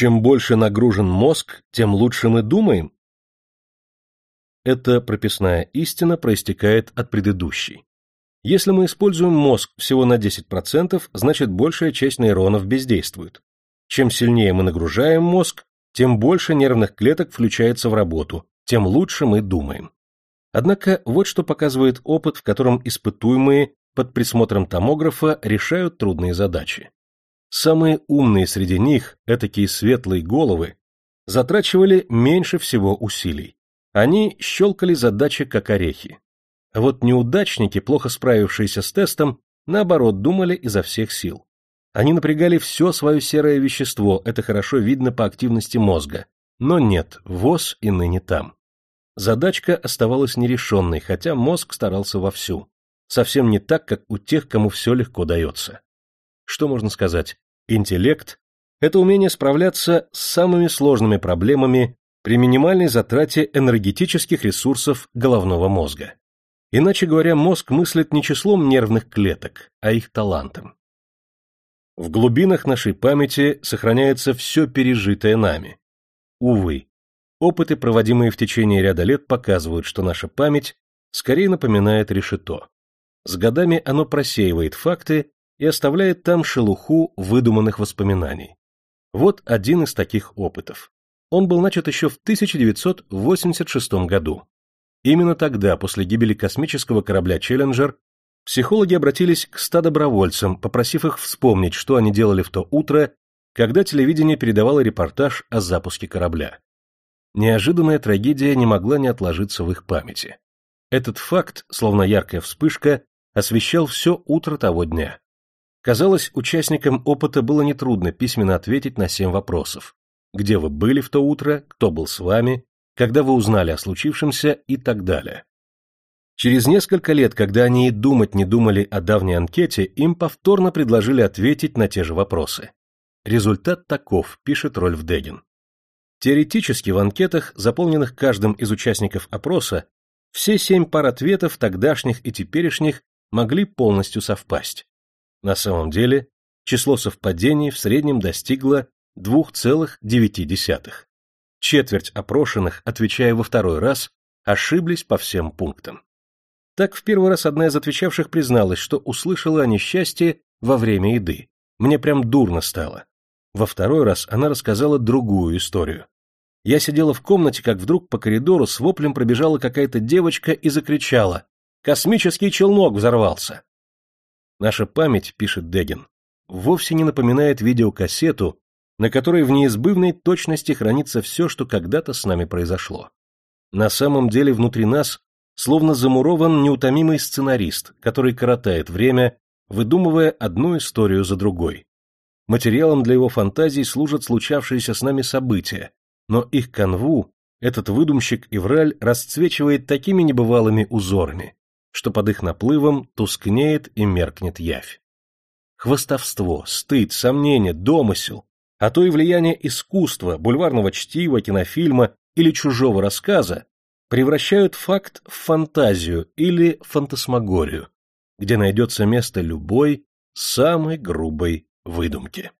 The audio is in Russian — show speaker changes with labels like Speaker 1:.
Speaker 1: Чем больше нагружен мозг, тем лучше мы думаем? Эта прописная истина проистекает от предыдущей. Если мы используем мозг всего на 10%, значит большая часть нейронов бездействует. Чем сильнее мы нагружаем мозг, тем больше нервных клеток включается в работу, тем лучше мы думаем. Однако вот что показывает опыт, в котором испытуемые под присмотром томографа решают трудные задачи. Самые умные среди них, этакие светлые головы, затрачивали меньше всего усилий. Они щелкали задачи как орехи. А вот неудачники, плохо справившиеся с тестом, наоборот, думали изо всех сил. Они напрягали все свое серое вещество, это хорошо видно по активности мозга. Но нет, ВОЗ и ныне там. Задачка оставалась нерешенной, хотя мозг старался вовсю. Совсем не так, как у тех, кому все легко дается. Что можно сказать? Интеллект – это умение справляться с самыми сложными проблемами при минимальной затрате энергетических ресурсов головного мозга. Иначе говоря, мозг мыслит не числом нервных клеток, а их талантом. В глубинах нашей памяти сохраняется все пережитое нами. Увы, опыты, проводимые в течение ряда лет, показывают, что наша память скорее напоминает решето. С годами оно просеивает факты и оставляет там шелуху выдуманных воспоминаний. Вот один из таких опытов. Он был начат еще в 1986 году. Именно тогда, после гибели космического корабля «Челленджер», психологи обратились к ста добровольцам, попросив их вспомнить, что они делали в то утро, когда телевидение передавало репортаж о запуске корабля. Неожиданная трагедия не могла не отложиться в их памяти. Этот факт, словно яркая вспышка, освещал все утро того дня. Казалось, участникам опыта было нетрудно письменно ответить на семь вопросов. Где вы были в то утро, кто был с вами, когда вы узнали о случившемся и так далее. Через несколько лет, когда они и думать не думали о давней анкете, им повторно предложили ответить на те же вопросы. Результат таков, пишет Рольф Дегин. Теоретически в анкетах, заполненных каждым из участников опроса, все семь пар ответов, тогдашних и теперешних, могли полностью совпасть. На самом деле, число совпадений в среднем достигло 2,9. Четверть опрошенных, отвечая во второй раз, ошиблись по всем пунктам. Так в первый раз одна из отвечавших призналась, что услышала о несчастье во время еды. Мне прям дурно стало. Во второй раз она рассказала другую историю. Я сидела в комнате, как вдруг по коридору с воплем пробежала какая-то девочка и закричала «Космический челнок взорвался!». Наша память, пишет Дегин, вовсе не напоминает видеокассету, на которой в неизбывной точности хранится все, что когда-то с нами произошло. На самом деле внутри нас словно замурован неутомимый сценарист, который коротает время, выдумывая одну историю за другой. Материалом для его фантазий служат случавшиеся с нами события, но их канву этот выдумщик Ивраль расцвечивает такими небывалыми узорами, что под их наплывом тускнеет и меркнет явь. Хвостовство, стыд, сомнение, домысел а то и влияние искусства, бульварного чтива, кинофильма или чужого рассказа превращают факт в фантазию или фантасмагорию, где найдется место любой самой грубой выдумке.